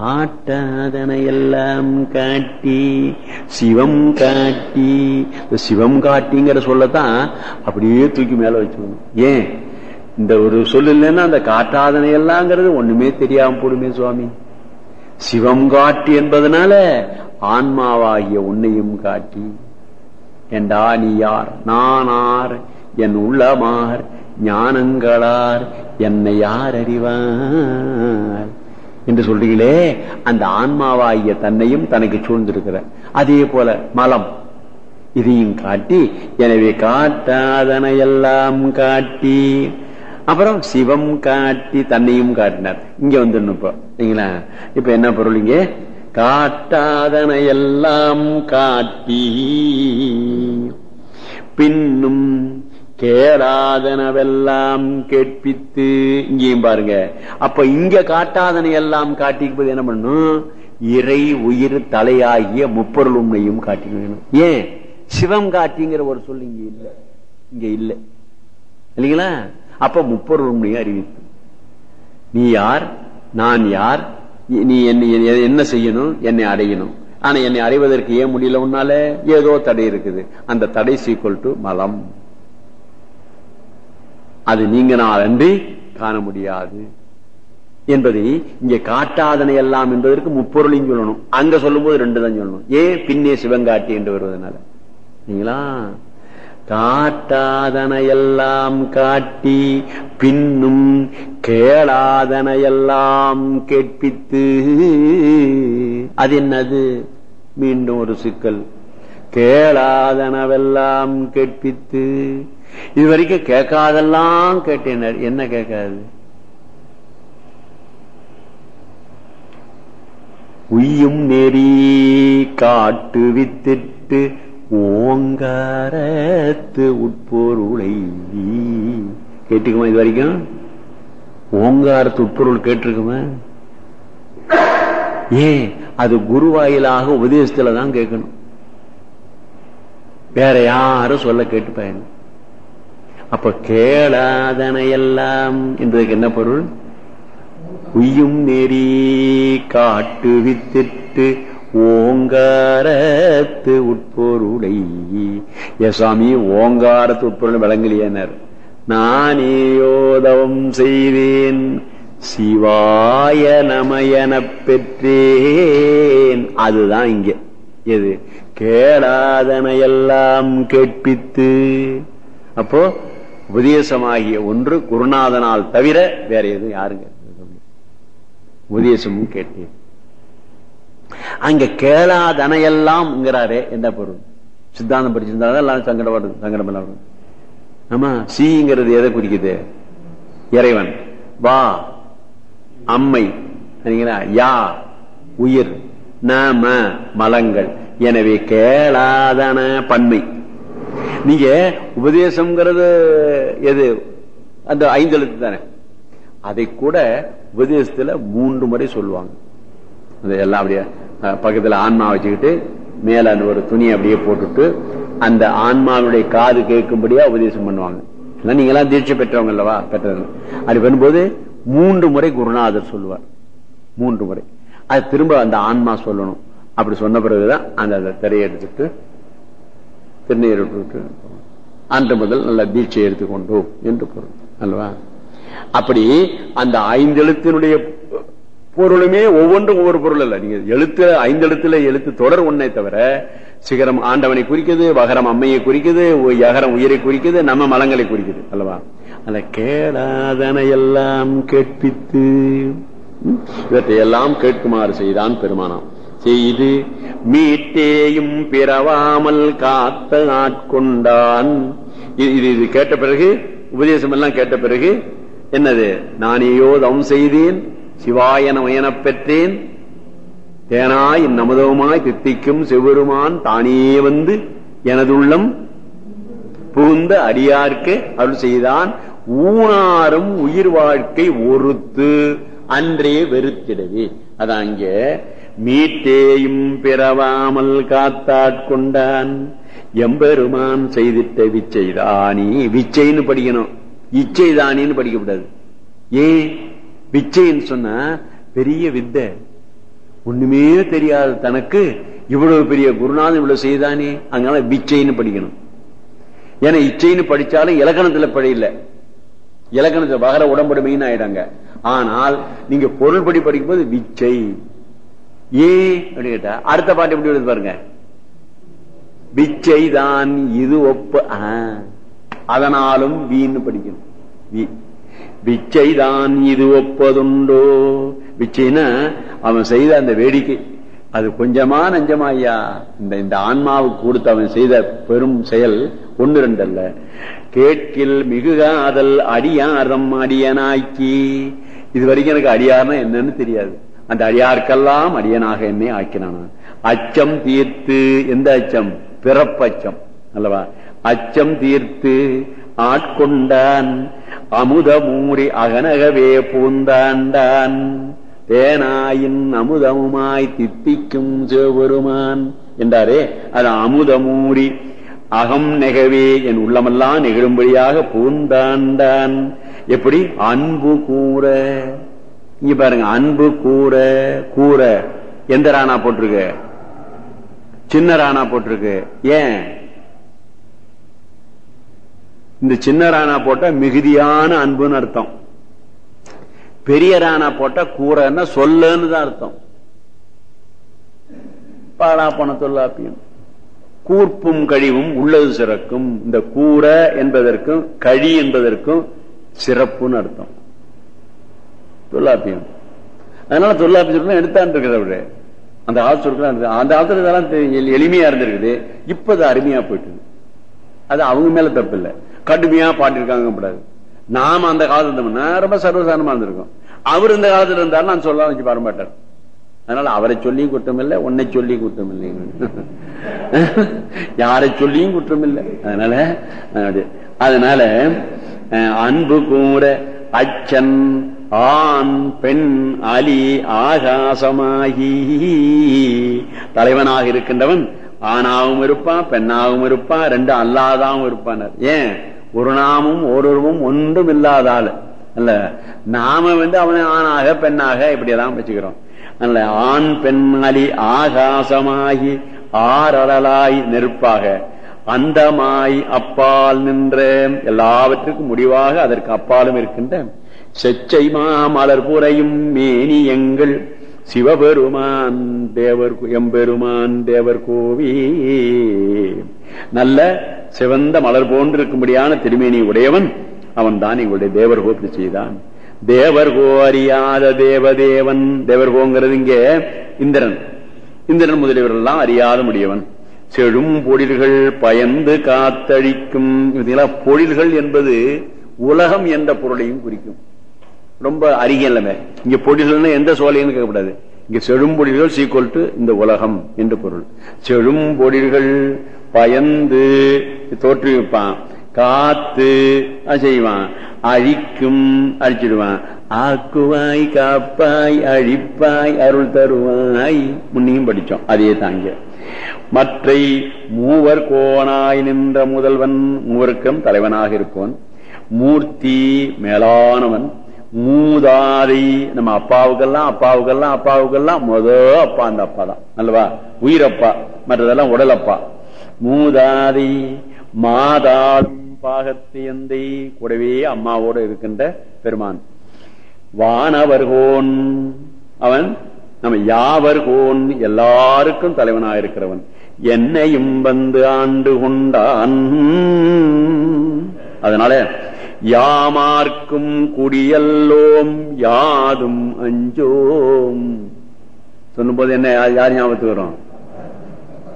காட்டாதன எல்லாம் காட்டி சிவம் காட்டி இந்த சிவம் காட்டிங்கிற சொல்லத்தான் அப்படியே தூக்கி மேல வச்சுக்கணும் ஏன்? இந்த ஒரு சொல்லு இல்லைன்னா அந்த காட்டாதனை எல்லாங்கிறது ஒண்ணுமே தெரியாம போடுமே சுவாமி. சிவம் காட்டி என்பதனால ஆன்மாவாகிய உன்னையும் காட்டி. என்றா நீ யார்? நானார் என் உள்ளமார் ஞானங்களார் என்னை யார் அறிவார்? என்று சொல்றீங்களே அந்த ஆன்மாவாகிய தன்னையும் தனக்கு சூழ்ந்திருக்கிற. அதே போல மலம். இதையும் காட்டி எனவே காட்டாதனை எல்லாம் காட்டி அப்புறம் சிவம் காட்டி தன்னையும் காட்டினார். இங்க வந்துடணும் இப்போ சரிங்களா? இப்ப என்ன பொருள் இங்க? காட்டாதனை எல்லாம் காட்டி பின்னும் கேளாதனவெல்லாம் கேட்பித்து இங்கேயும் பாருங்க. அப்ப இங்க காட்டாதனை எல்லாம் காட்டிக்கும்போது என்ன பண்ணும்? இறை உயிர் தலையாகிய முப்பொருள் உண்மையும் காட்டிக்கணும் ஏன்? சிவம் காட்டிங்கிற ஒரு சொல் இங்க இல்ல. இங்க இல்ல. இல்லைங்களா? அப்ப முப்பொருள் உண்மையை அறிவித்து. நீ யார்? நான் யார்? நீ என்னை என்ன செய்யணும்? என்னை அடையணும். ஆனா என்னை அடைவதற்கு ஏன் முடியல உன்னால? ஏதோ தடை இருக்குது. அந்த தடை சீக்குவல் டு மலம். அது நீங்க நான் அன்றி காண முடியாது. என்பதை இங்க காட்டாதனை எல்லாம் என்பதற்கு முப்பொருளையும் சொல்லணும். அங்க சொல்லும் போது ரெண்டு தான் சொல்லணும். ஏன் பின்னே சிவங்காட்டி என்று வருவதனால. நீங்களா காட்டாதனையெல்லாம் காட்டி பின்னும் கேளாதனையெல்லாம் கேட்பித்து. அது என்னது? மீண்டும் ஒரு சிக்கல். கேளாதனவெல்லாம் கேட்பித்து. இது வரைக்கும் கேட்காதெல்லாம் கேட்டேனர் என்ன கேட்காது? உய்யும் நெறி காட்டு வித்திட்டு ஓங்காரத்து உட்பொருளை கேட்டுக்குமா இது வரைக்கும் ஓங்காரத்து உட்பொருள் கேட்டிருக்குமா? ஏன்? அது குருவாயிலாக உபதேசத்துல தான் கேட்கணும். வேற யாரும் சொல்ல கேட்டு பயணம் அப்ப கேளாதனையெல்லாம். என்பதற்கு என்ன பொருள்? உய்யும் நெறி காட்டு வித்திட்டு ஓங்காரத்து உட்பொருளை. சுவாமி ஓங்காரத்து உட்பொருள் விளங்கலையனர். நானேயோதவம் செய்தேன். சிவாய நமயன பெற்றேன். அதுதான் இங்க. எது? கேளாதனையெல்லாம் கேட்பித்து. அப்போ உபதேசமாகிய ஒன்று குருநாதனால் தவிர வேற எதுவும் யாருங்க உபதேசமும் கேட்டேன். அங்க கேளாதனையெல்லாம்ங்கிறாரே என்ன பொருள்? சித்தாந்தம் படிச்சிருந்தாலும் எல்லாம் சங்கடம் வருது சங்கடம் எல்லாம் ஆமா சீங்கிறது எதை குறிக்குது? இறைவன். வா அம்மை சரிங்களா? யா உயிர். நம மலங்கள். எனவே கேளாதன பன்மை. நீங்க உபதேசம்ங்கிறது எது? அந்த ஐந்து எழுத்து தானே. அதை கூட உபதேசத்துல மூன்று முறை சொல்லுவாங்க. எல்லாம் அப்படியே பக்கத்துல ஆன்மா வச்சுக்கிட்டு மேல அந்த ஒரு துணி அப்படியே போட்டுட்டு அந்த ஆன்மாவுடைய காது கேட்கும்படியா உபதேசம் பண்ணுவாங்க. நீங்க எல்லாம் தீட்சை பெற்றவங்க அல்லவா? பெற்றவங்க. அப்படி பண்ணும்போது மூன்று முறை குருநாதர் சொல்லுவார். மூன்று முறை. அது திரும்ப அந்த ஆன்மா சொல்லணும். அப்படி சொன்ன பிறகுதான் அந்த திரையை எடுத்துட்டு திருநீர் விட்டு அன்று முதல் நல்ல தீட்சை எடுத்துக்கொண்டோம் என்று பொருள் அல்லவா? அப்படி அந்த ஐந்து எழுத்தினுடைய பொருளுமே ஒவ்வொன்றும் ஒவ்வொரு பொருள் அல்ல. நீங்க எழுத்து ஐந்து எழுத்துல எழுத்து தொடர் ஒன்னே தவிர சிகரம் ஆண்டவனை குறிக்குது வகரம் அம்மையை குறிக்குது யகரம் உயிரை குறிக்குது நம்ம மலங்களை குறிக்குது அல்லவா? அந்த கேடாதன எல்லாம் கேட்பித்து இவற்றை எல்லாம் கேட்குமாறு செய்தான் பெருமானம். செய்து மீட்டேயும் பிறவாமல் காத்த ஆட்கொண்டான். இது இது கேட்ட பிறகு உபதேசம் எல்லாம் கேட்ட பிறகு என்னது? நானேயோ தவம் செய்தேன் சிவாயன மயனப் பெற்றேன். தேனாய் நமதவுமாய் தித்திக்கும் செவ்வருமான் தானே வந்து எனதுள்ளம் புகுந்த அடியார்க்கு அருள் செய்தான். ஊனாரும் உயிர் வாழ்க்கை ஒருத்து அன்றே வெறுத்திடவே. அதான் அங்கே மீட்டேயும் பிறவாமல் காத்தாட்கொண்டான். எம்பெருமான் செய்திட்ட விச்சைதானி விச்சைன்னு படிக்கணும். இச்சைதானின்னு படிக்கக்கூடாது ஏன்? விச்சைன்னு சொன்னா பெரிய வித்தை. ஒண்ணுமே தெரியாத தனக்கு இவ்வளவு பெரிய குருநாதன் இவ்வளவு செய்தானே அதனால விச்சைன்னு படிக்கணும். ஏன்னா இச்சைன்னு படிச்சாலும் இலக்கணத்துல பழையில இலக்கணத்துல வகர உடம்படுமைன்னு ஆயிடாங்க ஆனால் நீங்க பொருள்படி படிக்கும்போது விச்சை. ஏன் அப்படின்னு கேட்டா அடுத்த பாட்டு எப்படி வருது பாருங்க. விச்சைதான் இது ஒப்ப அதனாலும் வீன்னு படிக்கணும். பிச்சை தான் இது ஒப்பதுண்டோ. பிச்சைன்னா அவன் செய்த அந்த வேடிக்கை. அது கொஞ்சமா நஞ்சமா ஐயா இந்த இந்த ஆன்மாவுக்கு கொடுத்து அவன் செய்த பெரும் செயல் ஒன்னு ரெண்டு அல்ல கேட்கில் மிகுகாதல் அடியாரம் அடியனாக்கி இது வரைக்கும் எனக்கு அடியாரம் என்னன்னு தெரியாது. அந்த அடியார்க்கெல்லாம் அடியனாக என்னை ஆக்கினான். அச்சம் தீர்த்து எந்த அச்சம்? பிறப்பச்சம் அல்லவா? அச்சம் தீர்த்து ஆட்கொண்டான். அமுதமூரி அகனகவே பூந்தாண்டான். தேனாயின் அமுதமுமாய் தித்திக்கும் சிவபெருமான். என்றாரே அது அமுதமூரி அகம் நெகவே என் உள்ளமெல்லாம் நெகிழும்படியாக பூந்தாண்டான். எப்படி? அன்பு கூற. இங்க பாருங்க அன்பு கூற கூற எந்த ராணா போட்டிருக்கு? சின்ன ராணா போட்டிருக்கு. ஏன்? இந்த சின்ன ராணா போட்டா மிகுதியான அன்புன்னு அர்த்தம். பெரிய ராணா போட்டா கூறன்னா சொல்லுன்னு தான் அர்த்தம். பாலா போன தொல்லாப்பியம் கூர்ப்பும் கழிவும் உள்ளது சிறக்கும். இந்த கூற என்பதற்கும் கழி என்பதற்கும் சிறப்புன்னு அர்த்தம். தொல்லாப்பியம் அதனால தொல்லாப்பியம் எடுத்தான் இருக்குது அவரு அந்த காலத்துல அந்த காலத்துல இதெல்லாம் எளிமையா இருந்திருக்குது. இப்ப அது அருமையா போயிட்டு அது அவங்க மேல தப்பு இல்ல கடுமையா பாட்டிருக்காங்க கூடாது நாம அந்த காலத்துல இருந்தோம்னா ரொம்ப சர்வசாதாரணமா இருந்திருக்கோம். அவர் இந்த காலத்துல இருந்தாலும் நான் சொல்ல வச்சு வர மாட்டார். அதனால அவரை சொல்லியும் குற்றம் இல்லை உன்னை சொல்லியும் குற்றம் இல்லை யாரை சொல்லியும் குற்றம் இல்லை அதனால அதனால அன்பு கூட அச்சன் ஆண் பெண் அலி ஆகாசமாகி. தலைவனாக இருக்கின்றவன் ஆணாவும் இருப்பான் பெண்ணாகவும் இருப்பான் ரெண்டு அல்லாதாவும் இருப்பான் ஏன்? ஒரு நாமும் ஒருவரும் ஒன்றும் இல்லாத ஆளு. அல்ல நாம வந்து அவனை ஆணாக பெண்ணாக இப்படியெல்லாம் வச்சுக்கிறோம். அல்ல ஆண் பெண் அலி ஆகாசமாகி ஆரலாய் நெருப்பாக. அந்தமாய் அப்பால் நின்ற எல்லாவற்றுக்கும் முடிவாக அதற்கு அப்பாலும் இருக்கின்ற செச்சை மாமலர் புறையும் மேனி எங்கள் சிவபெருமான் தேவர் எம்பெருமான் தேவர் கோவி நல்ல சிவந்த மலர் போன்றிருக்கும்படியான திருமேனி உடையவன் அவன் தான் எங்களுடைய தேவர் கோப்பி செய்தான். தேவர்கோ அறியாத தேவதேவன். தேவர்கோங்கிறது இங்கே இந்திரன். இந்திரன் முதலியவரெல்லாம் அறியாத முடியவன். செழும் பொழில்கள் பயந்து காத்தழிக்கும். பொழில்கள் என்பது உலகம் என்ற பொருளையும் குறிக்கும். ரொம்ப அருகில்லமே இங்க பொடிகள்னு எந்த சோலைன்னு கேட்கக்கூடாது இங்க செழும்பொடிகள் சீக்குவல் டு இந்த உலகம் என்று பொருள். செழும்பொடிகள் பயந்து தோற்றுவிப்பான். காத்து செய்வான். அழிக்கும் அழிச்சிடுவான். ஆக்குவாய் காப்பாய் அழிப்பாய் அருள் தருவாய். முன்னையும் படிச்சோம். அதே தாங்க மற்றை மூவர் கோணாய் நின்ற முதல்வன் மூவருக்கும் தலைவனாக இருப்பவன் மூர்த்தி மேலானவன் மூதாதி. நம்ம அப்பாவுக்கெல்லாம் அப்பாவுக்கெல்லாம் அப்பாவுக்கெல்லாம் முத அப்பா அந்த அப்பா தான். அல்லவா? உயிரப்பா. மற்றதெல்லாம் உடலப்பா. மூதாதி மாதாளும் பாகத்தியந்தை. கூடவே அம்மாவோடு இருக்கின்ற பெருமான். வானவர்கோன். அவன் நம்ம யாவர்கோன். எல்லாருக்கும் தலைவனாக இருக்கிறவன் என்னையும் வந்து ஆண்டு கொண்டான். அதனால யாமார்க்கும் குடியல்லோம் யாதும் அஞ்சோம். சொல்லும்போது என்ன யார் யார் ஞாபகத்துக்கு வரும்?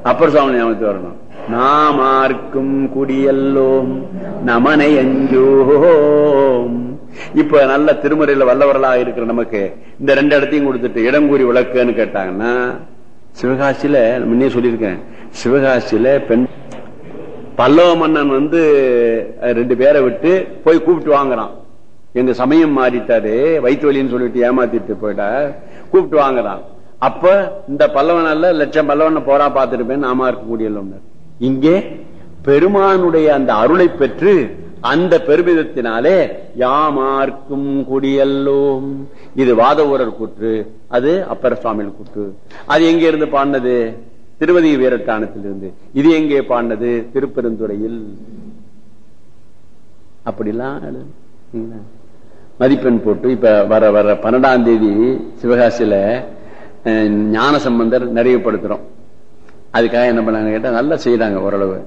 அப்பர் சுவாமி ஞாபகத்துக்கு வரணும். நாமார்க்கும் குடியல்லோம் நமனை அஞ்சோம். இப்ப நல்ல திருமுறையில வல்லவர்களாக இருக்கிற நமக்கு இந்த ரெண்டு இடத்தையும் கொடுத்துட்டு இடம் கூறி விளக்குன்னு கேட்டாங்கன்னா சிவகாசியில முன்னே சொல்லியிருக்கேன் சிவகாசியில பெண் பல்லவ மன்னன் வந்து ரெண்டு பேரை விட்டு போய் கூப்பிட்டு வாங்குறான். எங்க சமயம் மாறிட்டாரு வயிற்று வலின்னு சொல்லிட்டு ஏமாத்திட்டு போயிட்டா கூப்பிட்டு வாங்குறான். அப்ப இந்த பல்லவனால லட்சம் பல்லவன் போரா பார்த்துருப்பேன் நாம இருக்கக்கூடிய இங்கே பெருமானுடைய அந்த அருளை பெற்று அந்த பெருமிதத்தினாலே யாமார்க்கும் குடியல்லோம். இது வாத ஊரர் கூற்று அது அப்பர சுவாமிகள் கூற்று. அது எங்க இருந்து பாடினது? திருவதி வீரட்டானத்திலிருந்து இது எங்கே பாடினது? திருப்பெருந்துறையில். அப்படிலாம் மதிப்பெண் போட்டு இப்ப வர வர பன்னெண்டாம் தேதி சிவகாசியில ஞான சம்பந்தர் நிறைவுபடுத்துறோம். அதுக்காக என்ன பண்ணாங்க கேட்டா நல்லா செய்யறாங்க ஓரளவு.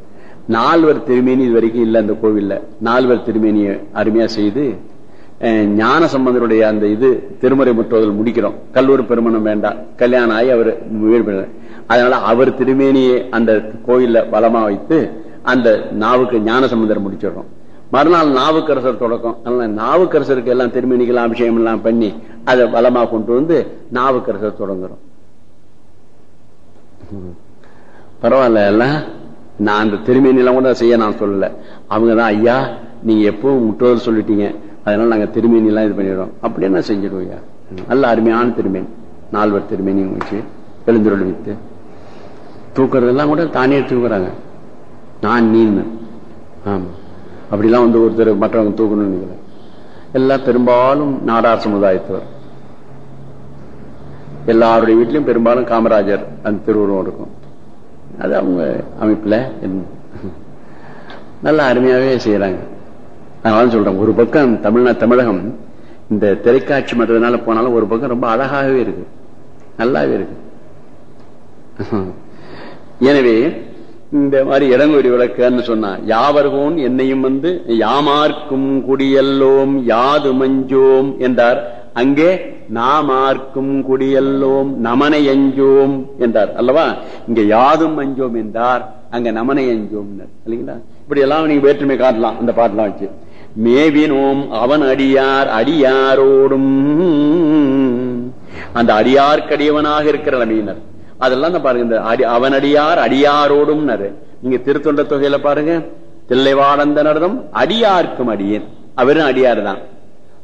நால்வர் திருமேனி இது வரைக்கும் இல்ல அந்த கோவில்ல. நால்வர் திருமேனியை அருமையா செய்து ஞான சம்பந்தருடைய அந்த இது திருமுறை முற்றுவதில் முடிக்கிறோம். கல்லூரி பெருமணம் வேண்டாம். கல்யாணம் ஆகி அவர் வீடு அதனால அவர் திருமேனியை அந்த கோயில்ல வளமா வைத்து அந்த நாவுக்கு ஞான சம்பந்தர் முடிச்சிடுறோம். மறுநாள் நாவுக்கரசர் தொடக்கம். அதனால நாவுக்கரசருக்கு எல்லாம் திருமணிகள் அபிஷேகம் எல்லாம் பண்ணி அதை பலமா கொண்டு வந்து நாவுக்கரசர் தொடங்குறோம். பரவாயில்ல எல்லாம் நான் அந்த திருமணிலாம் கூட செய்ய நான் சொல்லல. அவங்கதான் ஐயா நீங்க எப்பவும் முற்றோர் சொல்லிட்டீங்க. அதனால நாங்க திருமேனி எல்லாம் இது பண்ணிடுறோம். அப்படியே நான் செஞ்சிடுவோம் நல்ல அருமையான திருமேனி. நால்வர் திருமேனி வச்சு எழுந்துருள் வித்து தூக்குறதெல்லாம் கூட தானே தூக்குறாங்க. நான் நீன்னு. ஆமா. அப்படிலாம் வந்து ஒருத்தர் மற்றவங்க தூக்கணும்னு நினைக்கல. எல்லாம் பெரும்பாலும் நாடார் சமுதாயத்தவர். எல்லாருடைய வீட்லயும் பெரும்பாலும் காமராஜர் அந்த திருவுருவம் இருக்கும். அது அவங்க அமைப்புல நல்லா நல்ல அருமையாவே செய்யறாங்க நான் சொல்றேன் ஒரு பக்கம் தமிழ்நா தமிழகம் இந்த திரைக்காட்சி மற்றதுனால போனாலும் ஒரு பக்கம் ரொம்ப அழகாகவே இருக்கு. நல்லாவே இருக்கு. எனவே இந்த மாதிரி இடங்கொடி விளக்குன்னு சொன்னா யாவர்கோன் என்னையும் வந்து யாமார்க்கும் குடியல்லோம் யாது மஞ்சோம் என்றார். அங்கே நாமார்க்கும் குடியல்லோம் நமனை அஞ்சோம் என்றார். அல்லவா? இங்க யாதும் அஞ்சோம் என்றார். அங்க நமனை எஞ்சோம் இல்லைங்களா? இப்படி எல்லாம் நீங்க வேற்றுமை காட்டலாம் அந்த பாட்டெல்லாம் வச்சு. மேவினோம் அவன் அடியார் அடியாரோடும். அந்த அடியார்க்கடியவனாக இருக்கிற நிலைமையினர் அதெல்லாம் பாருங்க இந்த அடி அடியார் அடியாரோடும் நீங்க திருத்தொண்ட தொகையில பாருங்க தில்லைவாடந்தனர்தம் அடியார்க்கும் அடியேன். அவரும் அடியார் தான்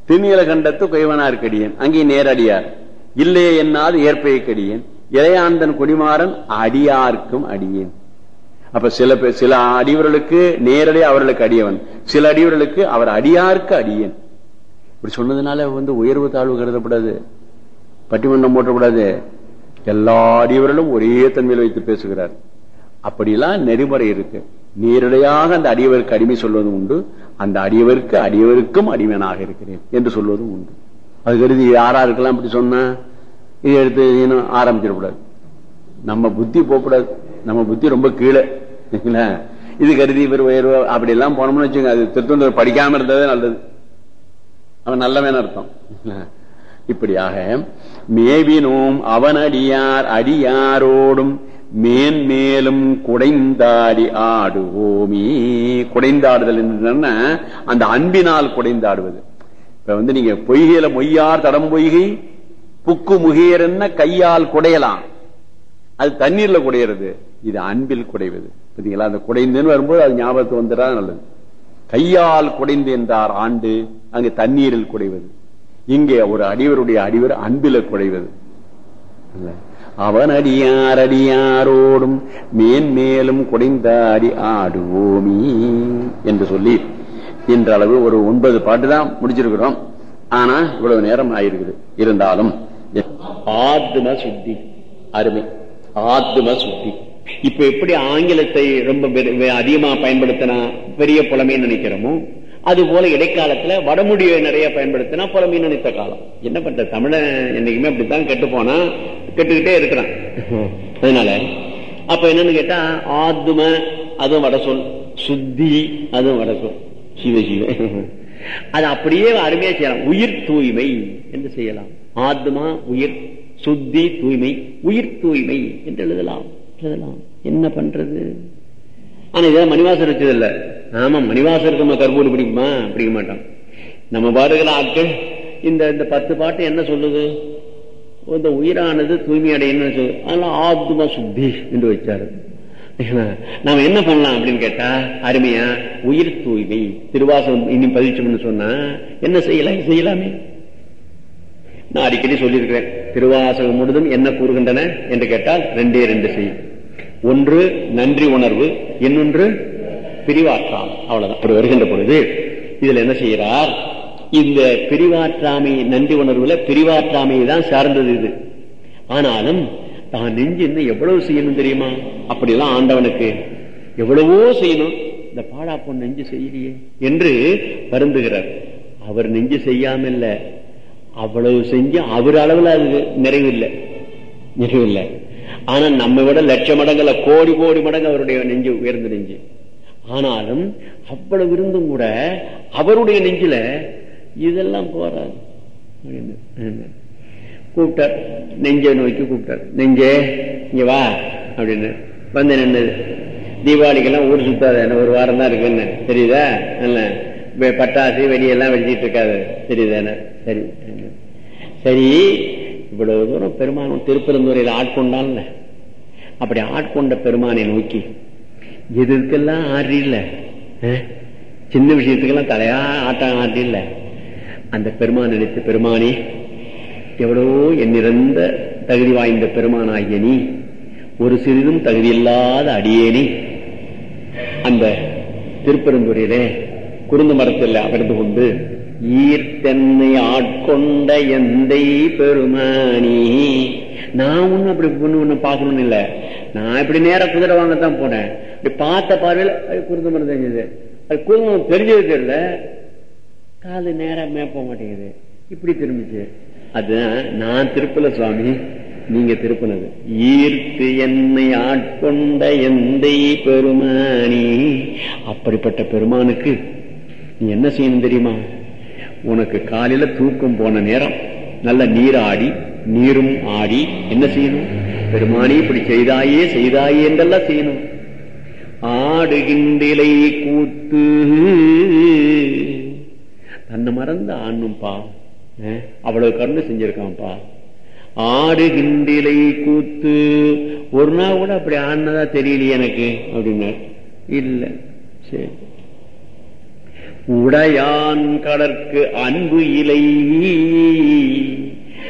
திருநீலகண்டத்து குயவனார்க்கடியேன். அங்கே நேரடியார் இல்லையே என்னாது ஏற்பைக்கடியேன் இளையாந்தன் குடிமாறன் அடியார்க்கும் அடியேன். அப்ப சில பேர் சில அடியவர்களுக்கு நேரடி அவர்களுக்கு அடியவன். சில அடியவர்களுக்கு அவர் அடியார்க்கு அடியேன். இப்படி சொன்னதுனால வந்து உயர்வு தாழ்வு கருதப்படாது. பட்டிமன்றம் போட்டக்கூடாது எல்லா அடியவர்களும் ஒரே தன்மையில் வைத்து பேசுகிறார். அப்படிலாம் நெறிமுறை இருக்கு. நேரடியாக அந்த அடியவருக்கு அடிமை சொல்வதும் உண்டு. அந்த அடியவருக்கு அடியவருக்கும் அடிமையனாக இருக்கிறேன் என்று சொல்வதும் உண்டு. அது கருதி யாரா இருக்கலாம் சொன்ன சொன்னா இது எடுத்து இன்னும் ஆரம்பிச்சிடக்கூடாது. நம்ம புத்தி போகக்கூடாது. நம்ம புத்தி ரொம்ப கீழே. இது கருதி இவர் உயர்வு அப்படி எல்லாம் போனோம்னு வச்சுங்க அது திருத்தொண்டர் படிக்காம இருந்ததே நல்லது. அவன் நல்லவன் அர்த்தம். இப்படியாக மேவினோம் அவனடியார் அடியாரோடும் மேன்மேலும் குடைந்தாடி ஆடுவோமே. குடைந்தாடுதல் என்னன்னா அந்த அன்பினால் குடைந்தாடுவது. இப்ப வந்து நீங்க பொய்கையில மொய்யார் தடம் பொய்கை புக்கு முகியர் என்ன கையால் குடையலாம். அது தண்ணீர்ல குடையிறது. இது அன்பில் குடைவது. பார்த்தீங்களா? அந்த குடைந்துன்னு வரும்போது அது ஞாபகத்து வந்துடா நல்லது. கையால் குடைந்து என்றார் ஆண்டு அங்கு தண்ணீரில் குடைவது. இங்கே ஒரு அடிவருடைய அடிவர் அன்பில குடைவது. அவன் அடியார் அடியாரோடும் மேன்மேலும் குடைந்தாடி ஆடுவோமி என்று சொல்லி இன்ற அளவு ஒரு ஒன்பது பாட்டு தான் முடிச்சிருக்கிறோம். ஆனா இவ்வளவு நேரம் ஆயிருக்குது. இருந்தாலும் ஆத்ம சுத்தி அருமை. ஆத்ம சுத்தி. இப்ப எப்படி ஆங்கிலத்தை ரொம்ப அதிகமா பயன்படுத்தினா பெரிய புலமைன்னு நினைக்கிறோமோ அது போல இடைக்காலத்துல வடமொழியை நிறைய பயன்படுத்தினா புலமைன்னு நினைத்த காலம். என்ன பண்ற தமிழன் என்னைக்குமே அப்படித்தான் கெட்டு போனா கெட்டுக்கிட்டே இருக்கிறான். அதனால அப்ப என்னன்னு கேட்டா ஆத்ம அதுவும் வட சொல். சுத்தி அதுவும் வட சொல். சிவ சிவ. அது அப்படியே அருமையா செய்யலாம். உயிர் தூய்மை என்று செய்யலாம். ஆத்மா உயிர் சுத்தி தூய்மை. உயிர் தூய்மை என்று எழுதலாம். எழுதலாம் என்ன பண்றது? ஆனா இதெல்லாம் மணிவாசர் வச்சது இல்ல ஆமா மணிவாசருக்கு நம்ம கருப்பூர் பிடிக்குமா? பிடிக்க மாட்டோம். நம்ம பாடுகிற ஆட்கள் இந்த இந்த பத்து பாட்டு என்ன சொல்லுது? இந்த உயிரானது தூய்மை அடையணும்னு சொல்லு அதெல்லாம் ஆத்ம சுத்தி என்று வச்சாரு. நாம என்ன பண்ணலாம் அப்படின்னு கேட்டா அருமையா உயிர் தூய்மை திருவாசம் இன்னும் பதிச்சோம்னு சொன்னா என்ன செய்யலாம்? செய்யலாமே. நான் அடிக்கடி சொல்லியிருக்கிறேன் திருவாசகம் முழுதும் என்ன கூறுகின்றன என்று கேட்டால் ரெண்டே ரெண்டு செய்யும். ஒன்று நன்றி உணர்வு இன்னொன்று பிரிவாற்றாம். அவ்வளவுதான். அப்படி வருகின்ற பொழுது இதுல என்ன செய்யறார் இந்த பிரிவாற்றாமை நன்றி உணர்வுல பிரிவாற்றாமையை தான் சார்ந்தது இது. ஆனாலும் தான் நெஞ்சு இன்னும் எவ்வளவு செய்யணும் தெரியுமா? அப்படிலாம் ஆண்டவனுக்கு எவ்வளவோ செய்யணும். இந்த பாடா பொண்ணு நெஞ்சு செய்யலையே என்று வருந்துகிறார். அவர் நெஞ்சு செய்யாம இல்ல அவ்வளவு செஞ்சு அவர் அளவில் அது நிறைவில்லை. நிறைவில்லை. ஆனா நம்ம விட லட்ச மடங்குல கோடி கோடி மடங்கு அவருடைய நெஞ்சு உயர்ந்த நெஞ்சு. ஆனாலும் அவ்வளவு இருந்தும் கூட அவருடைய நெஞ்சில இதெல்லாம் போறாது அப்படின்னு கூப்பிட்டார். நெஞ்சை நோக்கி கூப்பிட்டார். நெஞ்சே இங்க வா அப்படின்னு. வந்து நின்னது. தீபாவளிக்கெல்லாம் ஊர் சுத்தாத ஒரு வாரம் தான் இருக்குன்னு. தெரியுதா? இல்ல பட்டாசு வெடியெல்லாம் வெடிச்சிட்டு இருக்காது தெரியுதானே சரி சரி இவ்வளவு தூரம் பெருமானம் திருப்பெருந்துறையில் ஆட்கொண்டான்ல. அப்படி ஆட்கொண்ட பெருமானை நோக்கி எதுக்கெல்லாம் ஆடுறில்ல சின்ன விஷயத்துக்கெல்லாம் தலையா ஆட்டம் ஆடுறில்ல அந்த பெருமான் நினைத்து பெருமானே எவ்வளோ எண்ணிறந்த தகுதி வாய்ந்த பெருமானாகிய நீ ஒரு சிறிதும் தகுதியில்லாத அடியேனி. அந்த திருப்பெருந்துறையில குருந்த மரத்தில் அமர்ந்து கொண்டு ஈர்த்தென்னை ஆட்கொண்ட எந்தை பெருமானி நான் ஒண்ணு அப்படி ஒன்று ஒண்ணு பாக்கணும்னு இல்ல. நான் இப்படி நேர குதிரை வாங்கத்தான் போனேன். இப்படி பார்த்த பார்வையில் அது குருந்த மரம் தெரிஞ்சது. அது குருந்தம் தெரிஞ்சது தெரியல. காது நேரம் மேப்ப மாட்டேங்குது. இப்படி திரும்பிச்சு. அதுதான் நான் திருப்பல சுவாமி நீங்க திருப்பினது. ஈர்த்து என்னை ஆட்கொண்ட எந்தை பெருமானி. அப்படிப்பட்ட பெருமானுக்கு நீ என்ன செய்யணும் தெரியுமா? உனக்கு காலையில தூக்கம் போன நேரம் நல்ல நீராடி நீரும் ஆடி என்ன செய்யணும்? பெருமானி இப்படி செய்தாயே செய்தாயே என்றெல்லாம் செய்யணும். ஆடுகின்றிலை கூத்து. தன்னை மறந்து ஆண்ணும்பா அவ்வளவு கருணை செஞ்சிருக்கான்ப்பா. ஆடுகின்றிலை கூத்து. ஒரு நாள் கூட அப்படி ஆடினதா தெரியலையே எனக்கு அப்படின்னார். இல்ல சரி. உடையான் கடற்கு அன்பு இலை.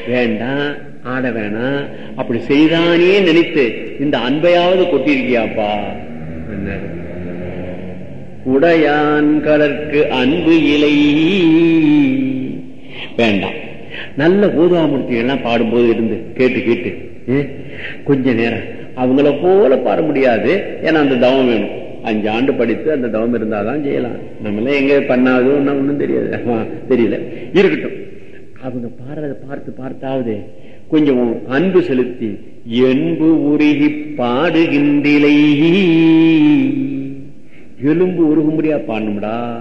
வேண்டாம் ஆட வேணாம். அப்படி செய்தானே நினைத்து இந்த அன்பையாவது கொட்டியிருக்கியாப்பா? உடையான் கலர்க்கு அன்பு இலை. வேண்டாம். நல்ல ஊதாமூர்த்தி எல்லாம் பாடும்போது இருந்து கேட்டு கேட்டு கொஞ்ச நேரம். அவங்கள போல பாட முடியாது. ஏன்னா அந்த தவம் வேணும். அஞ்சு ஆண்டு படித்து அந்த தவம் இருந்தாதான் செய்யலாம். நம்மள எங்க பண்ணாதோ ஒன்னும் தெரியாது. தெரியல. இருக்கட்டும். அவங்க பாடுறத பார்த்து பார்த்தாவது கொஞ்சம் அன்பு செலுத்தி என்பு உருகி பாடுகின்றிலை. எலும்பு உருகும்படியா பாடணும்டா.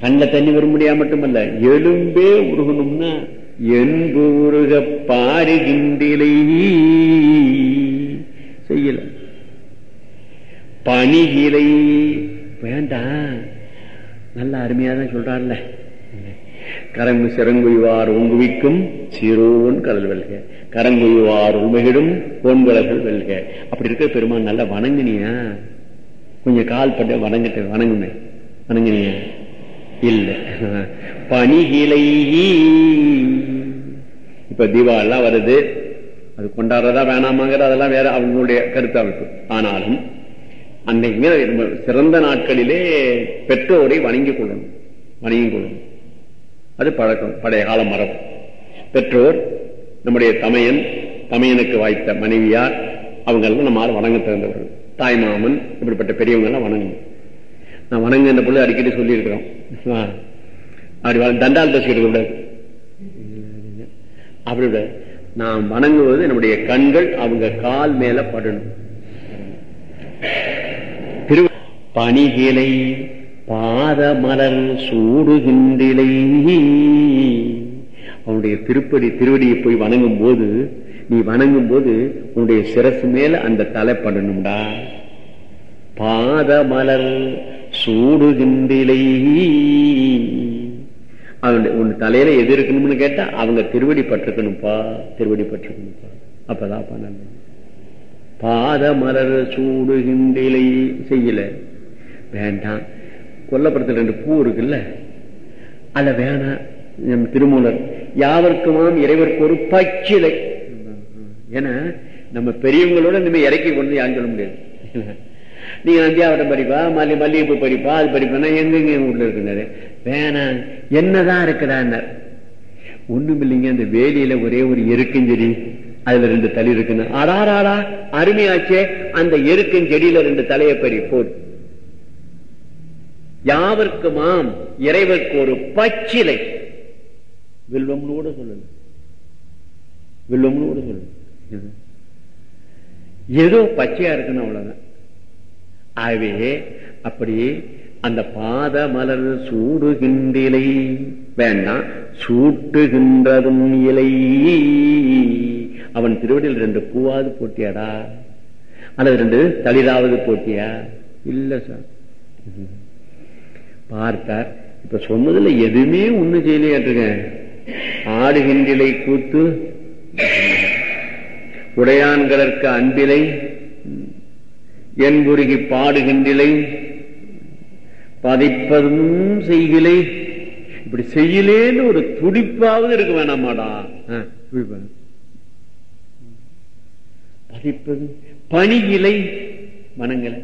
கண்ணில் தண்ணி வர முடியா மட்டுமல்ல எலும்பே உருகணும்னா என்பு உருக பாடுகின்றிலை. செய்யல. பணிகிலை. வேண்டாம். நல்ல அருமையா தான் சொல்றாருல்ல. கரங்கு சிறங்குய்வார் ஒங்குவிக்கும் சிறுவன் கடல் வெல்க. கரங்குய்வார் உண்மைகிடும் பொன்கடல்கள் வெல்க. அப்படி இருக்க பெருமான் நல்லா வணங்கினியா? கொஞ்சம் கால் பண்ண வணங்கிட்ட வணங்குமே. வணங்கினியா? இல்ல. பணிகிலை இப்ப தீபாவளிலாம் வருது. அது கொண்டாடுறதா வேணாமாங்கிறது அதெல்லாம் வேற அவங்களுடைய கருத்து அமைப்பு ஆனாலும் அன்னைக்கு சிறந்த நாட்களிலே பெற்றோரை வணங்கி கொள்ளணும். வணங்கி கொள்ளணும். அது பழக்கம் பழைய கால மரபு. பெற்றோர் நம்முடைய தமையன் தமையனுக்கு வாய்த்த மனைவியார் அவங்க எல்லாம் நம்ம வணங்க தகுந்தவர்கள். தாய்மாமன் இப்படிப்பட்ட பெரியவங்க எல்லாம் வணங்கணும் நான் வணங்குன்ற பொழுது அடிக்கடி சொல்லி இருக்கிறோம் அப்படி தண்டால் பேசிக்கிட்டு கூடாது. அப்படி விட. நாம் வணங்குவது நம்முடைய கண்கள் அவங்க கால் மேல படணும். திரு பணிகிலை பாத மலர் சூடுகின்றிலை. அவனுடைய திருப்படி திருவடியை போய் வணங்கும் போது நீ வணங்கும் போது உன்னுடைய சிரசு மேல அந்த தலை படணும்டா. பாத மலர் சூடுகின்றிலை. அவனுடைய உன் தலையில எது இருக்கணும்னு கேட்டா அவங்க திருவடி பட்டிருக்கணும்ப்பா திருவடி பட்டிருக்கணும்ப்பா. அப்பதான் பண்ணணும் பாத மலர் சூடுகின்றிலை. செய்யல. வேண்டாம். கொல்லப்புறத்தில் ரெண்டு பூ இருக்குல்ல? அத வேணாம் நம் திருமூலர் யாவர்க்குமாம் இறைவருக்கு ஒரு பச்சிலை. ஏன்னா நம்ம பெரியவங்களோட இனிமே இறக்கி கொண்டு யாரும் சொல்ல முடியாது. நீங்க நந்தியாவட்டம் படிப்பா மல்லி மல்லிகைப்பூ படிப்பா அது படிப்பா எங்கெங்க எங்க வீட்டுல இருக்கிறாரு வேணாம் என்னதான் இருக்குதான்னு ஒண்ணும் இல்லைங்க அந்த வேலியில ஒரே ஒரு எருக்குஞ்செடி அதுல ரெண்டு தலை இருக்குன்னு. அடாராடா அருமையாச்சே அந்த எருக்கஞ்செடியில ரெண்டு தலையை பறி போடு. யாவர்க்குமாம் இறைவர்க்கு ஒரு பச்சிலை. வில்வம்னோடு சொல்லுங்க வில்வம்னோடு வில்வம்னு ஏதோ பச்சையா இருக்குன்னு அவ்வளவுதான். ஆகவே அப்படி அந்த பாத மலர் சூடுகின்றிலை வேண்டாம் சூட்டுகின்றதும் இலை. அவன் திருவடியில் ரெண்டு பூவாவது போட்டியாடா? அல்லது ரெண்டு தளிராவது போட்டியா? இல்ல சார். பார்த்தார். இப்ப சொன்னதுல எதுவுமே ஒண்ணு செய்யலையாட்டுங்க ஆடுகின்றிலை கூத்து உடையான்களற்கு அன்பிலை என்புருகி பாடுகின்றிலை பதிப்பதும் செய்கிலை. இப்படி செய்யலேன்னு ஒரு துடிப்பாவது இருக்க வேணாமாடா. பதிப்பது பனியிலை மனங்களை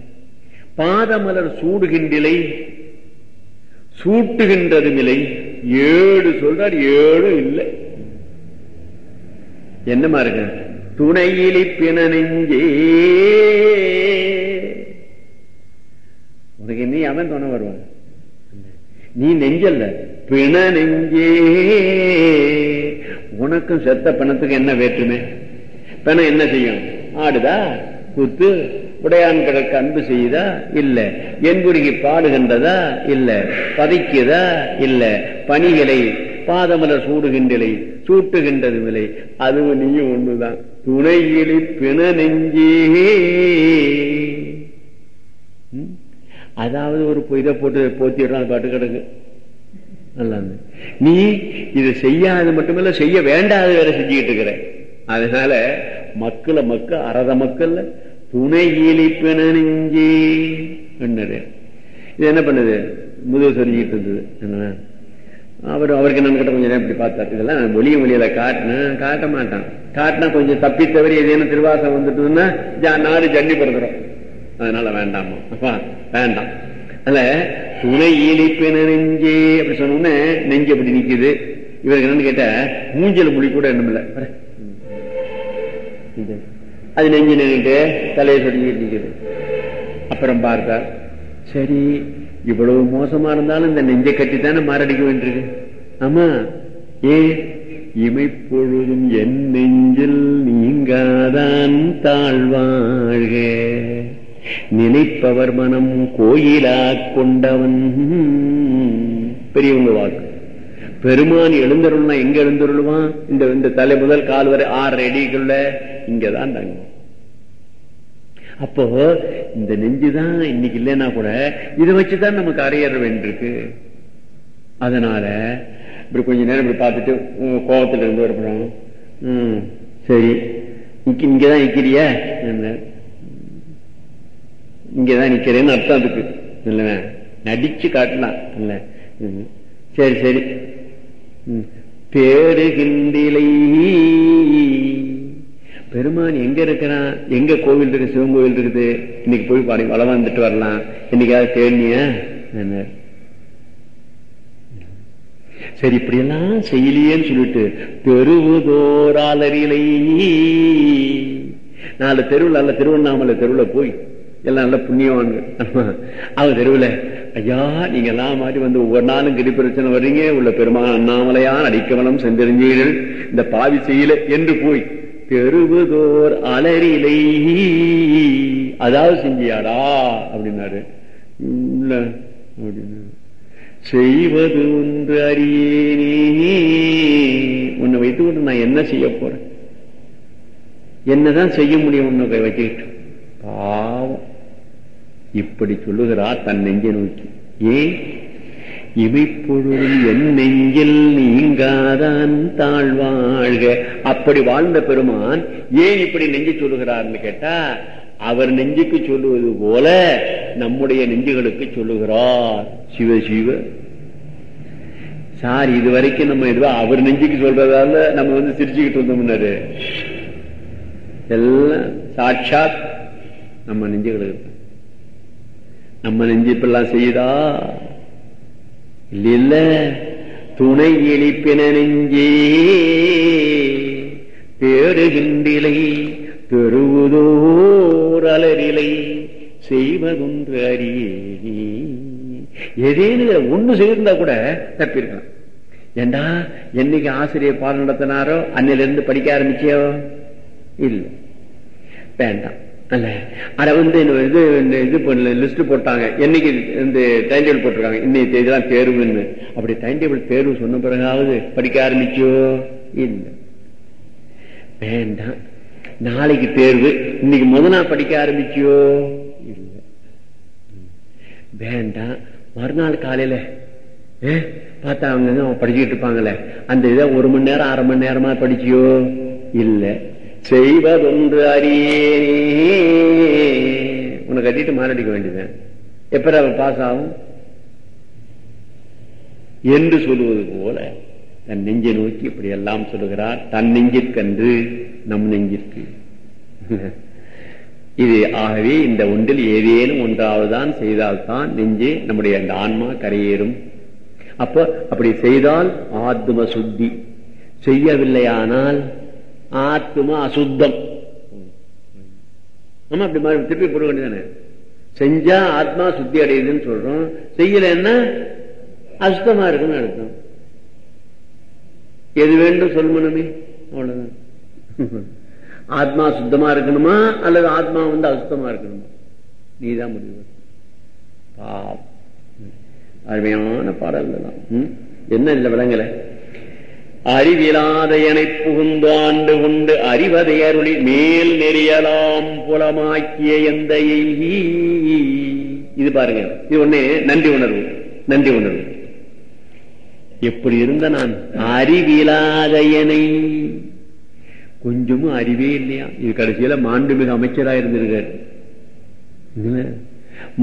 பாதமலர் சூடுகின்றிலை சூட்டுகின்றது நிலை ஏழு சொல்றார் ஏழு இல்லை. என்னமா இருக்கு துணையிலி பிண நெஞ்சே உனக்கு நீ அவன் துணை வருவான். நீ நெஞ்சல்ல பிண நெஞ்சே உனக்கும் செத்த பிணத்துக்கு என்ன வேற்றுமை? பிணம் என்ன செய்யும்? ஆடுதா? குத்து? உடையான் கிடக்கு அன்பு செய்யுதா இல்ல. என்புருகி பாடுகின்றதா? இல்ல. பதைக்குதா இல்ல. பணிகளை பாதமலர் சூடுகின்றலை சூட்டுகின்றது விலை அதுவும் நீயும் ஒண்ணுதான். துணையிலி பிண நெஞ்சே. அதாவது ஒரு இதை போட்டு போத்திடுறான் பாட்டு கிடக்கு. நல்லா நீ இதை செய்யாது மட்டுமில்ல செய்ய வேண்டாத வேற செஞ்சுக்கிட்டு இருக்கிற. அதனால மக்களை மக்கள் அறத மக்கள்ல துணை இழிப்பின நெஞ்சே இது என்ன பண்ணுது? முதுகு சொல்லிக்கிட்டு இருந்தது என்ன அவர் அவருக்கு நான் கிட்ட கொஞ்சம் நேரம் இப்படி பார்த்தாரு. இதெல்லாம் ஒளிய வெளியில காட்டினா காட்ட மாட்டான். காட்டினா கொஞ்சம் தப்பி தவறி ஏதேனும் திருவாசம் வந்துட்டுன்னா நாடு ஜன்னி பிறந்துடும் அதனால வேண்டாமா? அப்பா வேண்டாம். அதுல துணை ஈழிப்பின நெஞ்சே அப்படி சொன்னோன்னே நெஞ்சு அப்படி நிக்குது. இவருக்கு என்னன்னு கேட்ட மூஞ்சல் மொழி கூட என்னமில்ல அது நெஞ்சு நின்றுட்டு தலையை சொல்லிட்டு அப்புறம் பார்த்தார் சரி இவ்வளவு மோசமா இருந்தாலும் இந்த நெஞ்சை கட்டித்தானே மாரடிக்க வேண்டியிருக்கு. ஆமா ஏ இமைப்பொழுதும் என் நெஞ்சில் நீங்காதான் தாழ்வாழ்க. நினைப்பவர் மனம் கோயிலா கொண்டவன். பெரியவங்க வாக்கு. பெருமான் எழுந்தருள்னா எங்க எழுந்தருள்வான்? இந்த இந்த தலை முதல் கால் வரை ஆறு அடிக்குள்ள இங்கதான் தாங்க அப்போ இந்த நெஞ்சுதான் இன்னைக்கு இல்லைன்னா கூட இதை வச்சுதான் நமக்கு அறையற வேண்டியிருக்கு. அதனால இப்படி கொஞ்ச நேரம் இப்படி பார்த்துட்டு கோபத்துல இருந்து வரப்படுறாங்க உம் சரி இங்கதான் நிக்கிறிய இங்கதான் நிக்கிறேன்னு அர்த்தம் அதுக்கு இல்ல நடிச்சு காட்டலாம் இல்ல? சரி சரி. பேருகின்றிலை பெருமான் எங்க இருக்கிறான்? எங்க கோவில் இருக்கு சிவன் கோவில் இருக்குது? இன்னைக்கு போய் பாடி வளம் வந்துட்டு வரலாம். இன்னைக்காவது தேடினியா? சரி இப்படி எல்லாம் செய்யலையேன்னு சொல்லிட்டு தெருவுதோராலரிலை நாலு தெருவில் அல்ல திருவண்ணாமலை தெருவில் போய் எல்லாம் நல்ல புண்ணியவான்கள். அவன் தெருவில் ஐயா நீங்க எல்லாம் மாதிரி வந்து ஒவ்வொரு நாளும் கிடி பிரச்சனை வர்றீங்க. உள்ள பெருமாள் அண்ணாமலையான் அடிக்கவனம் சென்றிருந்தீர்கள். இந்த பாவி செய்யல என்று போய் பெருவதோர் அலரிலை அதாவது செஞ்சியாடா அப்படின்னாரு. இல்ல அப்படின்னு செய்வது ஒன்று அறியேனே. உன்னை வைத்து நான் என்ன செய்ய போறேன்? என்னதான் செய்ய முடியும் உன்னை வச்சுக்கிட்டு? பாவம். இப்படி சொல்லுகிறார் தன் நெஞ்சை நோக்கி. ஏன் இமைப்பொழுதும் என் நெஞ்சில் நீங்காதான் தாழ்வாழ்க. அப்படி வாழ்ந்த பெருமான் ஏன் இப்படி நெஞ்சு சொல்லுகிறார்னு கேட்டா அவர் நெஞ்சுக்கு சொல்லுவது போல நம்முடைய நெஞ்சுகளுக்கு சொல்லுகிறார். சிவ சிவ சார் இது வரைக்கும் நம்ம இதுவா அவர் நெஞ்சுக்கு சொல்றதால நம்ம வந்து சிரிச்சுக்கிட்டு இருந்தோம்னாரு எல்லாம் சாட்சாத் நம்ம நெஞ்சுகளுக்கு. நம்ம நெஞ்சிப்பெல்லாம் செய்யுதா? இல்ல துணை இழிப்பின நெஞ்சே தேடுகின்றிலை பெறுவதோர் அலரிலை செய்வதொன்று அறியே. ஏதேனும் ஒண்ணு செய்திருந்தா கூட தப்பிருக்கலாம். ஏண்டா என்னைக்கு ஆசிரியர் பாடம் நடத்தினாரோ அன்னில இருந்து படிக்க ஆரம்பிச்சியோ? இல்ல. வேண்டாம். அத வந்து இந்த இது இந்த இது பண்ணல லிஸ்ட் போட்டாங்க. என்னைக்கு இந்த டைம் டேபிள் போட்டிருக்காங்க? இன்னைக்கு தேதிதான் தேர்வுன்னு. அப்படி டைம் டேபிள் தேர்வு சொன்ன பிறகாவது படிக்க ஆரம்பிச்சோ இல்ல. வேண்டாம். நாளைக்கு தேர்வு. இன்னைக்கு முத நாள் படிக்க ஆரம்பிச்சியோ? இல்ல. வேண்டாம். மறுநாள் காலையில ஏ, பார்த்தா அவங்க அவங்க படிச்சுட்டு இருப்பாங்களே? அந்த இதை ஒரு மணி நேரம் அரை மணி நேரமா படிச்சியோ? இல்ல. செய்வதொன்று அறியே உன்னை கட்டிட்டு மாரடிக்க வேண்டியதுதான் எப்ப பாஸ் ஆகும்? என்று சொல்லுவது போல தன் நெஞ்சை நோக்கி இப்படி எல்லாம் சொல்லுகிறார். தன் நெஞ்சிற்கன்று நம் நெஞ்சிற்கு. இது ஆகவே இந்த ஒன்றில் ஏதேனும் ஒன்றாவதுதான் செய்தால்தான் நெஞ்சே நம்முடைய அந்த ஆன்மா கரையேறும். அப்ப அப்படி செய்தால் ஆத்ம சுத்தி. செய்யவில்லையானால் ஆத்மா அசுத்தம். ஆமா அப்படி மாதிரி திருப்பி போட வேண்டியதானே செஞ்சா ஆத்மா சுத்தி அடையுதுன்னு சொல்றோம். செய்யலைன்னா அசுத்தமா இருக்குன்னு அர்த்தம். எது வேண்டும் சொல்லணுமே அவ்வளவுதான். ஆத்மா சுத்தமா இருக்கணுமா? அல்லது ஆத்மா வந்து அசுத்தமா இருக்கணுமா? நீதான் முடிவு. அருமையான பாடல்கள் தான். என்ன இல்ல விளங்கல அறிவிலாதையனை புகுந்து ஆண்டு கொண்டு அறிவதை அருளி மேல் நெறியலாம் புலமாக்கிய எந்த இது பாருங்க இது ஒண்ணு நன்றி உணர்வு நன்றி உணர்வு. எப்படி இருந்த நான்? அறிவிலாதையனை கொஞ்சமும் அறிவே இல்லையா? இது கடைசியில மாண்புமிகு அமைச்சரா இருந்திருக்காரு.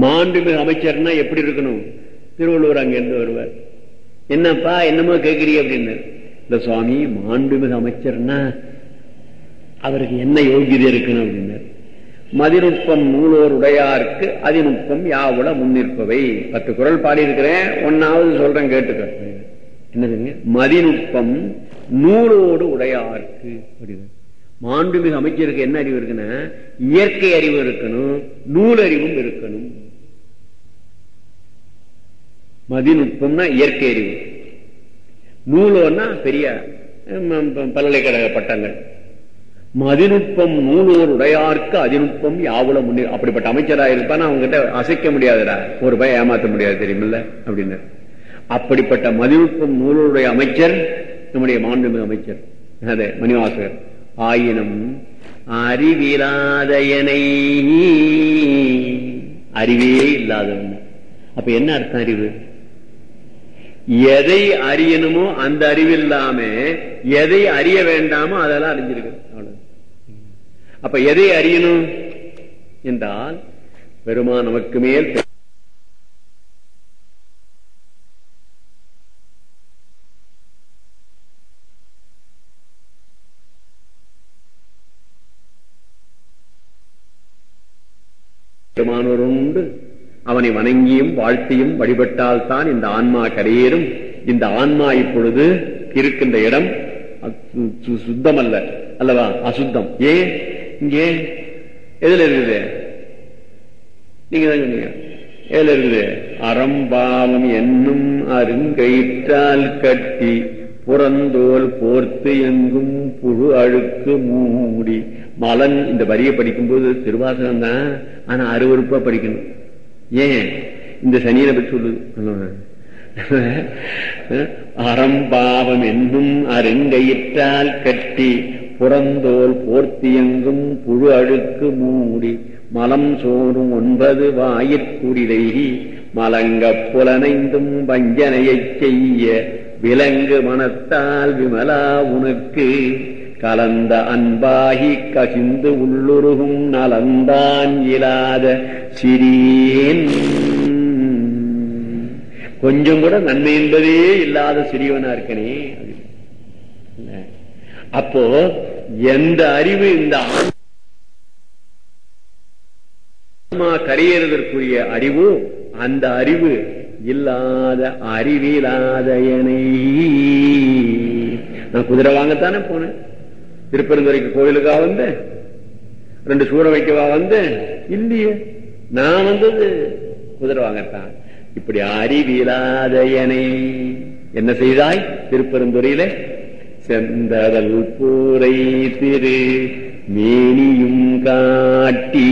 மாண்புமிகு அமைச்சர்னா எப்படி இருக்கணும்? திருவள்ளுவர் அங்க இருந்து வருவார். என்னப்பா என்னமோ கேட்கிறீ அப்படின்னு. இந்த சுவாமி மாண்புமிகு அமைச்சர்னா அவருக்கு என்ன யோகியதை இருக்கணும் அப்படின்னார். மதிநுட்பம் நூலோர் உடையாருக்கு அதிநுட்பம் யாவுல முன்னிற்பவை. பத்து குரல் பாடியிருக்கிறேன். ஒன்னாவது சொல்றேன் கேட்டுக்க. என்னதுங்க? மதிநுட்பம் நூலோடு உடையாருக்கு அப்படின்னு. மாண்புமிகு அமைச்சருக்கு என்ன அறிவு இருக்குன்னா இயற்கை அறிவு இருக்கணும் நூலறிவும் இருக்கணும். மதிநுட்பம்னா இயற்கை அறிவு. நூலோன்னா பெரிய பல்கலைக்கழக பட்டங்கள். மதிநுட்பம் நூலோர் உடையார்க்கு அதிநுட்பம் யாவுல முன்னே அப்படிப்பட்ட அமைச்சராக இருப்பான்? அவங்ககிட்ட அசைக்க முடியாதுடா. ஒரு பய ஏமாத்த முடியாது தெரியுமில்ல? அப்படின்னு. அப்படிப்பட்ட மதிநுட்பம் நூலோருடைய அமைச்சர் நம்முடைய மாண்புமிகு அமைச்சர் அதே மணிவாசகர். ஆயினும் அறிவிலாதயனை அறிவே இல்லாதவன். அப்ப என்ன அர்த்தம் அறிவு? எதை அறியணுமோ அந்த அறிவு இல்லாம எதை அறிய வேண்டாமோ அதெல்லாம் அறிஞ்சிருக்கு. அவ்வளவு. அப்ப எதை அறியணும்? என்றால் பெருமா நமக்கு மேல் பெருமானோர் உண்டு. அவனை வணங்கியும் வாழ்த்தியும் வழிபட்டால்தான் இந்த ஆன்மா கரையேறும். இந்த ஆன்மா இப்பொழுது இருக்கின்ற இடம் சு- சுத்தம் அல்ல அல்லவா? அசுத்தம். ஏன் இங்கே? எதுல இருக்குது? நீங்க தான் சொன்னீங்க. எதுல இருக்குது? அறம்பாவம் என்னும் அருங்கயிற்றால் கட்டி புறந்தோல் போர்த்து எங்கும் புழு அழுக்கு மூடி. மலன் இந்த வரியை படிக்கும்போது திருவாசகம் தான் ஆனா அருவருப்பா படிக்கணும். ஏன்? இந்த சனியனை பற்றி சொல்லுது அறம்பாவம் என்னும் அருங்கையிற்றால் கட்டி புறந்தோல் போர்த்தியங்கும் புழு அழுக்கு மூடி மலம் சோறும் ஒன்பது வாயிற்குடிலை மலங்கப் புலனைந்தும் வஞ்சனையைச் செய்ய விலங்கு மனத்தால் விமலா உனக்கு கலந்த அன்பாகி கசிந்து உள்ளுருகும் நலந்தான் இயலாத சிறியேன். கொஞ்சம் கூட நன்மை என்பதே இல்லாத சிறியவனா இருக்கனே. அப்போ எந்த அறிவு இந்த ஆன்மா கரையேறுவதற்குரிய அறிவு அந்த அறிவு இல்லாத அறிவிலாதயனை. நான் குதிரை வாங்கத்தானே போனேன். திருப்பெருந்துறைக்கு கோவிலுக்காக வந்தேன். ரெண்டு சூட வைக்கவா வந்தேன். இல்லையே நான் வந்தது குதிரை வாங்கத்தான். இப்படி அறிவிலாதயனை. என்ன செய்தாய்? திருப்பெருந்துறையில செந்தரல் பூரை திரு மேனியும் காட்டி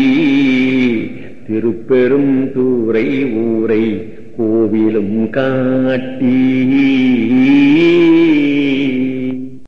திருப்பெரும் தூரை ஊரை கோவிலும் காட்டி.